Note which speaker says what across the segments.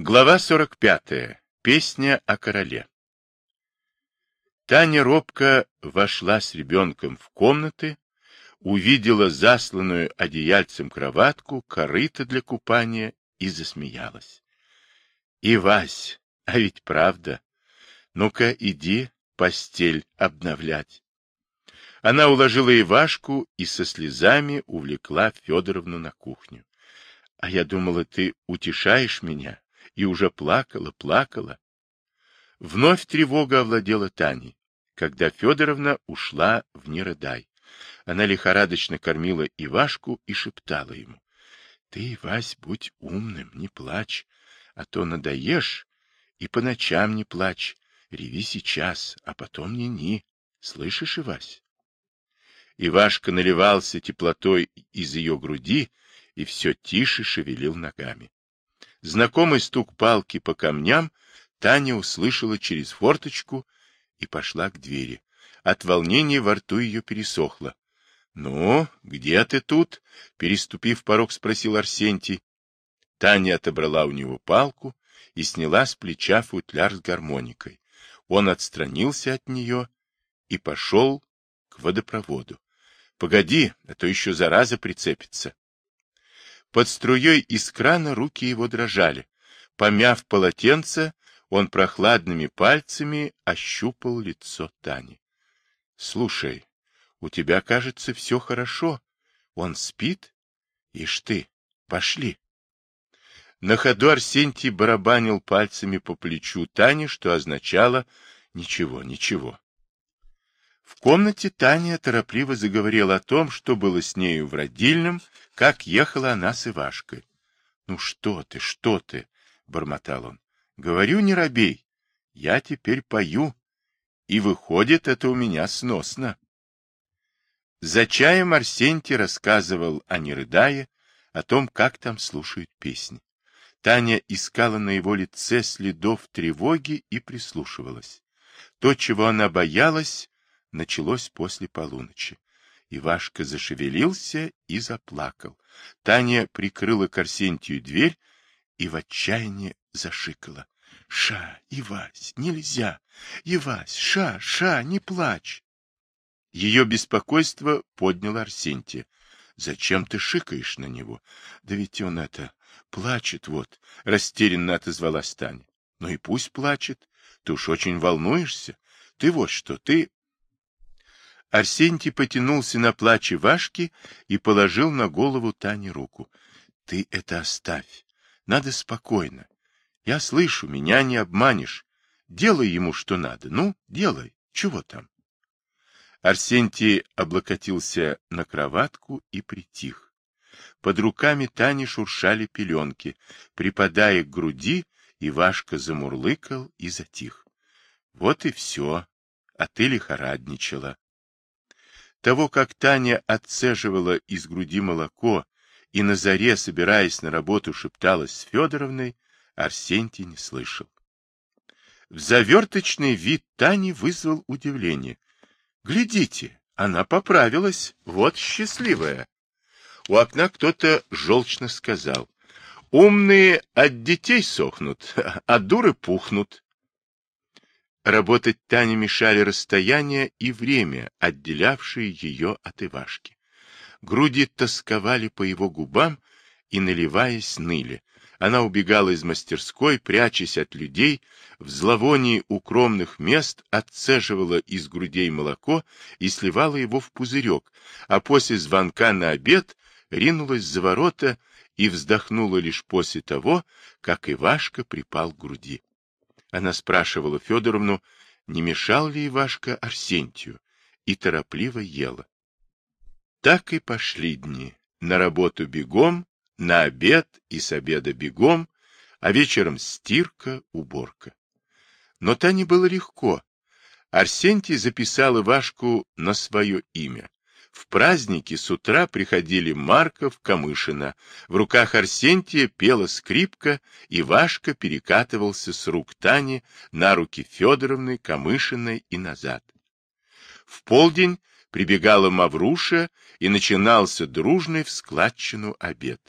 Speaker 1: Глава 45. Песня о короле. Таня робко вошла с ребенком в комнаты, увидела засланную одеяльцем кроватку, корыто для купания и засмеялась. — И Вась, а ведь правда. Ну-ка, иди постель обновлять. Она уложила Ивашку и со слезами увлекла Федоровну на кухню. — А я думала, ты утешаешь меня и уже плакала, плакала. Вновь тревога овладела Таней, когда Федоровна ушла в Неродай. Она лихорадочно кормила Ивашку и шептала ему. — Ты, Вась, будь умным, не плачь, а то надоешь, и по ночам не плачь, реви сейчас, а потом ни-ни. Слышишь, Ивась? Ивашка наливался теплотой из ее груди и все тише шевелил ногами. Знакомый стук палки по камням Таня услышала через форточку и пошла к двери. От волнения во рту ее пересохло. — Ну, где ты тут? — переступив порог, спросил Арсентий. Таня отобрала у него палку и сняла с плеча футляр с гармоникой. Он отстранился от нее и пошел к водопроводу. — Погоди, а то еще зараза прицепится. Под струей из крана руки его дрожали. Помяв полотенце, он прохладными пальцами ощупал лицо Тани. — Слушай, у тебя, кажется, все хорошо. Он спит? Ишь ты, пошли. На ходу Арсентий барабанил пальцами по плечу Тани, что означало «ничего, ничего». В комнате Таня торопливо заговорила о том, что было с нею в родильном, как ехала она с Ивашкой. — Ну что ты, что ты, — бормотал он. — Говорю, не робей. Я теперь пою, и выходит это у меня сносно. За чаем Арсентий рассказывал о нерыдае, о том, как там слушают песни. Таня искала на его лице следов тревоги и прислушивалась. То, чего она боялась, началось после полуночи. Ивашка зашевелился и заплакал. Таня прикрыла к Арсентию дверь и в отчаянии зашикала. — Ша, Ивась, нельзя! Ивась, Ша, Ша, не плачь! Ее беспокойство подняло Арсентия. — Зачем ты шикаешь на него? Да ведь он это... Плачет вот, — растерянно отозвалась Таня. — Ну и пусть плачет. Ты уж очень волнуешься. Ты вот что, ты Арсентий потянулся на плаче Вашки и положил на голову Тани руку. — Ты это оставь. Надо спокойно. Я слышу, меня не обманешь. Делай ему, что надо. Ну, делай. Чего там? Арсентий облокотился на кроватку и притих. Под руками Тани шуршали пеленки. Припадая к груди, Ивашка замурлыкал и затих. Вот и все. А ты лихорадничала. Того, как Таня отцеживала из груди молоко и на заре, собираясь на работу, шепталась с Федоровной, Арсентий не слышал. В заверточный вид Тани вызвал удивление. «Глядите, она поправилась, вот счастливая!» У окна кто-то желчно сказал. «Умные от детей сохнут, а дуры пухнут». Работать Тане мешали расстояние и время, отделявшие ее от Ивашки. Груди тосковали по его губам и, наливаясь, ныли. Она убегала из мастерской, прячась от людей, в зловонии укромных мест отцеживала из грудей молоко и сливала его в пузырек, а после звонка на обед ринулась за ворота и вздохнула лишь после того, как Ивашка припал к груди. Она спрашивала Федоровну, не мешал ли Ивашка Арсентию, и торопливо ела. Так и пошли дни. На работу бегом, на обед и с обеда бегом, а вечером стирка, уборка. Но та не было легко. Арсентий записал Ивашку на свое имя. В праздники с утра приходили Марков, Камышина. В руках Арсентия пела скрипка, и Вашка перекатывался с рук Тани на руки Федоровны, Камышиной и назад. В полдень прибегала Мавруша, и начинался дружный в складчину обед.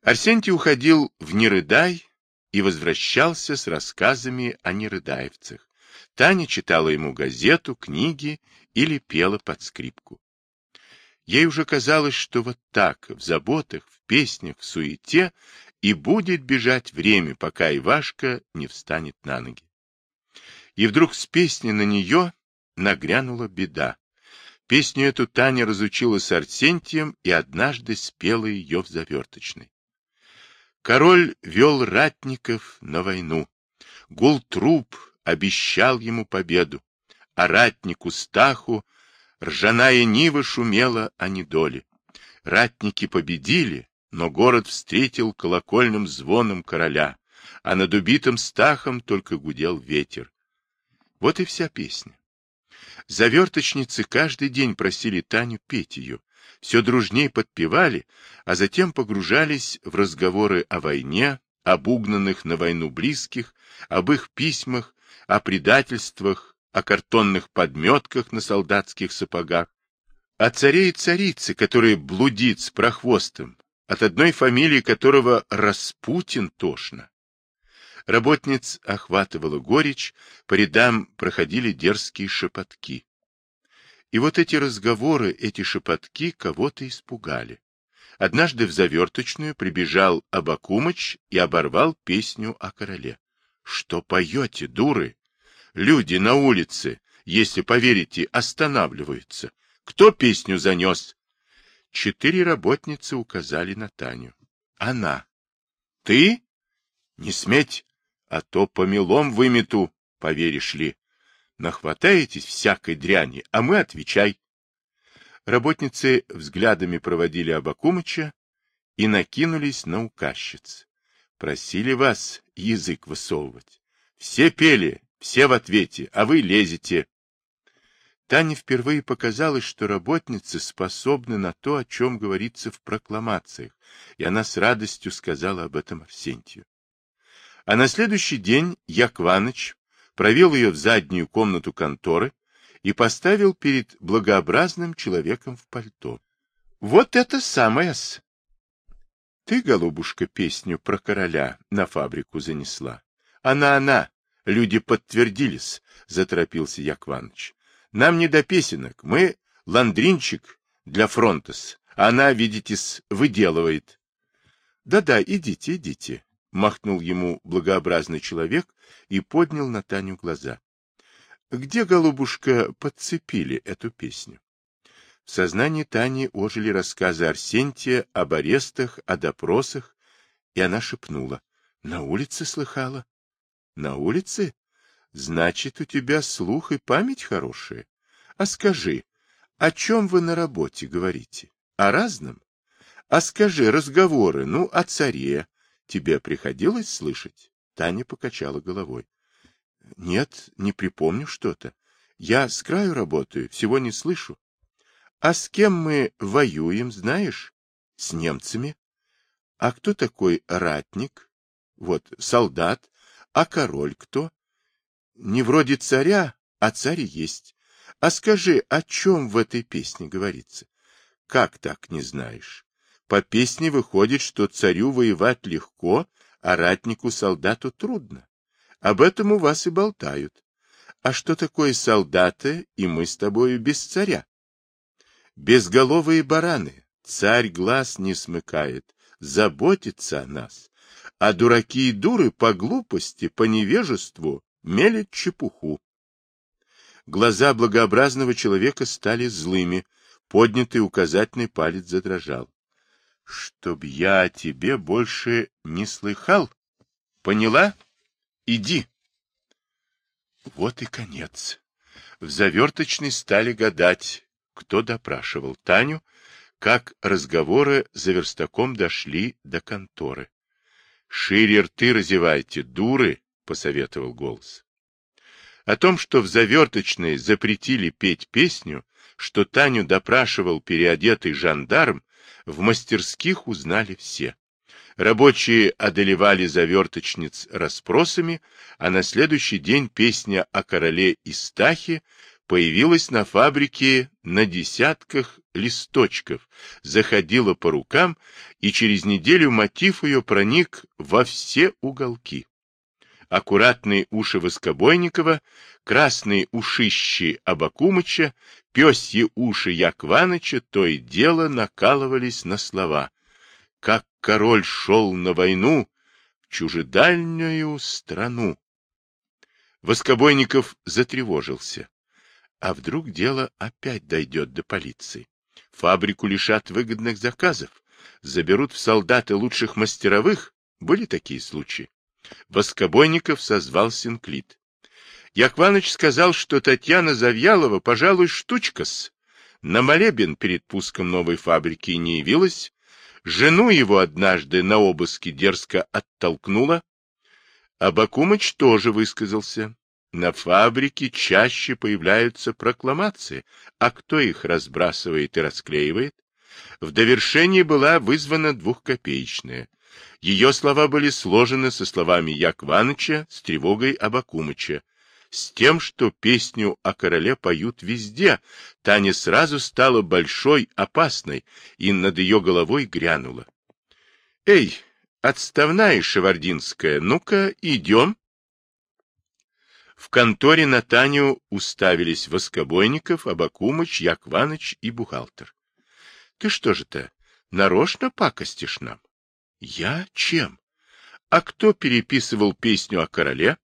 Speaker 1: Арсентий уходил в Нерыдай и возвращался с рассказами о нерыдаевцах. Таня читала ему газету, книги или пела под скрипку. Ей уже казалось, что вот так, в заботах, в песнях, в суете, и будет бежать время, пока Ивашка не встанет на ноги. И вдруг с песни на нее нагрянула беда. Песню эту Таня разучила с Арсентием и однажды спела ее в заверточной. Король вел ратников на войну. Гул труп обещал ему победу, а ратнику Стаху ржаная нива шумела о недоле. Ратники победили, но город встретил колокольным звоном короля, а над убитым Стахом только гудел ветер. Вот и вся песня. Заверточницы каждый день просили Таню петь ее, все дружней подпевали, а затем погружались в разговоры о войне, об угнанных на войну близких, об их письмах, о предательствах, о картонных подметках на солдатских сапогах, о царе и царице, который блудит с прохвостом, от одной фамилии которого Распутин тошно. Работниц охватывала горечь, по рядам проходили дерзкие шепотки. И вот эти разговоры, эти шепотки кого-то испугали. Однажды в заверточную прибежал Абакумыч и оборвал песню о короле. — Что поете, дуры? Люди на улице, если поверите, останавливаются. Кто песню занес? Четыре работницы указали на Таню. Она. — Ты? Не сметь, а то помелом вымету, поверишь ли. Нахватаетесь всякой дряни, а мы отвечай. Работницы взглядами проводили Абакумыча и накинулись на указчиц. Просили вас язык высовывать. Все пели, все в ответе, а вы лезете. Тане впервые показалось, что работницы способны на то, о чем говорится в прокламациях, и она с радостью сказала об этом Арсентию. А на следующий день Якваныч провел ее в заднюю комнату конторы и поставил перед благообразным человеком в пальто. Вот это самое-с! Ты, голубушка, песню про короля на фабрику занесла. Она-она, люди подтвердились, заторопился Якваныч. Нам не до песенок, мы ландринчик для фронтас. Она, видите-с, выделывает. Да-да, идите, идите, махнул ему благообразный человек и поднял на Таню глаза. Где, голубушка, подцепили эту песню? В сознании Тани ожили рассказы Арсентия об арестах, о допросах, и она шепнула. На улице слыхала? На улице? Значит, у тебя слух и память хорошие. А скажи, о чем вы на работе говорите? О разном? А скажи, разговоры, ну, о царе, Тебе приходилось слышать? Таня покачала головой. Нет, не припомню что-то. Я с краю работаю, всего не слышу. А с кем мы воюем, знаешь? С немцами. А кто такой ратник? Вот, солдат. А король кто? Не вроде царя, а царь есть. А скажи, о чем в этой песне говорится? Как так не знаешь? По песне выходит, что царю воевать легко, а ратнику-солдату трудно. Об этом у вас и болтают. А что такое солдаты, и мы с тобою без царя? Безголовые бараны, царь глаз не смыкает, заботится о нас. А дураки и дуры по глупости, по невежеству мелят чепуху. Глаза благообразного человека стали злыми, поднятый указательный палец задрожал чтоб я о тебе больше не слыхал. Поняла? Иди. Вот и конец. В заверточной стали гадать, кто допрашивал Таню, как разговоры за верстаком дошли до конторы. «Шире рты разевайте, дуры!» — посоветовал голос. О том, что в заверточной запретили петь песню, что Таню допрашивал переодетый жандарм, в мастерских узнали все. Рабочие одолевали заверточниц расспросами, а на следующий день песня о короле Истахе появилась на фабрике на десятках листочков, заходила по рукам, и через неделю мотив ее проник во все уголки. Аккуратные уши Воскобойникова, красные ушищи Абакумыча, пёсьи уши Якваныча то и дело накалывались на слова. Как король шел на войну в чужедальнюю страну. Воскобойников затревожился. А вдруг дело опять дойдет до полиции? Фабрику лишат выгодных заказов, заберут в солдаты лучших мастеровых. Были такие случаи. Воскобойников созвал Синклит. Якваныч сказал, что Татьяна Завьялова, пожалуй, штучка-с. На молебен перед пуском новой фабрики не явилась. Жену его однажды на обыске дерзко оттолкнула. А Бакумыч тоже высказался. На фабрике чаще появляются прокламации, а кто их разбрасывает и расклеивает? В довершении была вызвана двухкопеечная. Ее слова были сложены со словами Якваныча с тревогой Абакумыча. С тем, что песню о короле поют везде, Таня сразу стала большой, опасной, и над ее головой грянула. — Эй, отставная шевардинская, ну-ка, идем. В конторе на Таню уставились Воскобойников, Абакумыч, Якваныч и бухгалтер. — Ты что же-то, нарочно пакостишь нам? — Я? Чем? А кто переписывал песню о короле?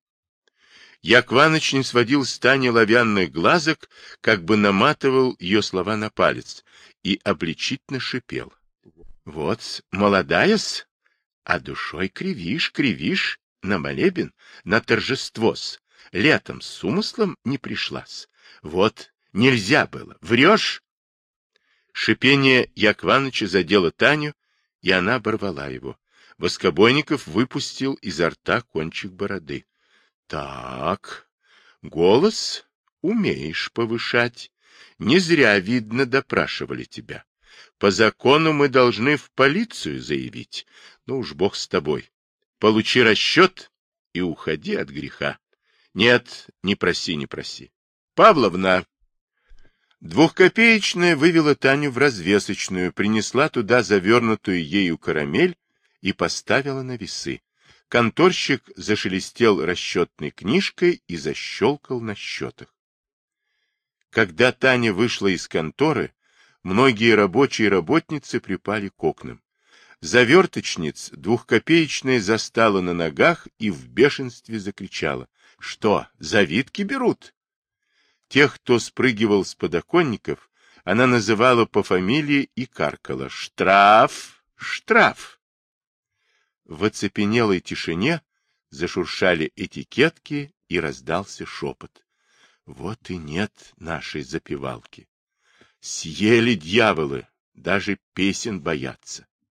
Speaker 1: Якваныч не сводил с Тани ловянных глазок, как бы наматывал ее слова на палец, и обличительно шипел. — Вот, молодая-с, а душой кривишь, кривишь, на молебен, на торжество-с летом с умыслом не пришлась. Вот, нельзя было. Врешь? Шипение Якваныча задело Таню, и она оборвала его. Воскобойников выпустил изо рта кончик бороды. — Так, голос умеешь повышать. Не зря, видно, допрашивали тебя. По закону мы должны в полицию заявить. Ну уж бог с тобой. Получи расчет и уходи от греха. Нет, не проси, не проси. Павловна. Двухкопеечная вывела Таню в развесочную, принесла туда завернутую ею карамель и поставила на весы. Конторщик зашелестел расчетной книжкой и защелкал на счетах. Когда Таня вышла из конторы, многие рабочие и работницы припали к окнам. Заверточниц двухкопеечная застала на ногах и в бешенстве закричала. Что, завидки берут? Тех, кто спрыгивал с подоконников, она называла по фамилии и каркала. Штраф! Штраф! В оцепенелой тишине зашуршали этикетки и раздался шепот. Вот и нет нашей запевалки. Съели дьяволы, даже песен боятся.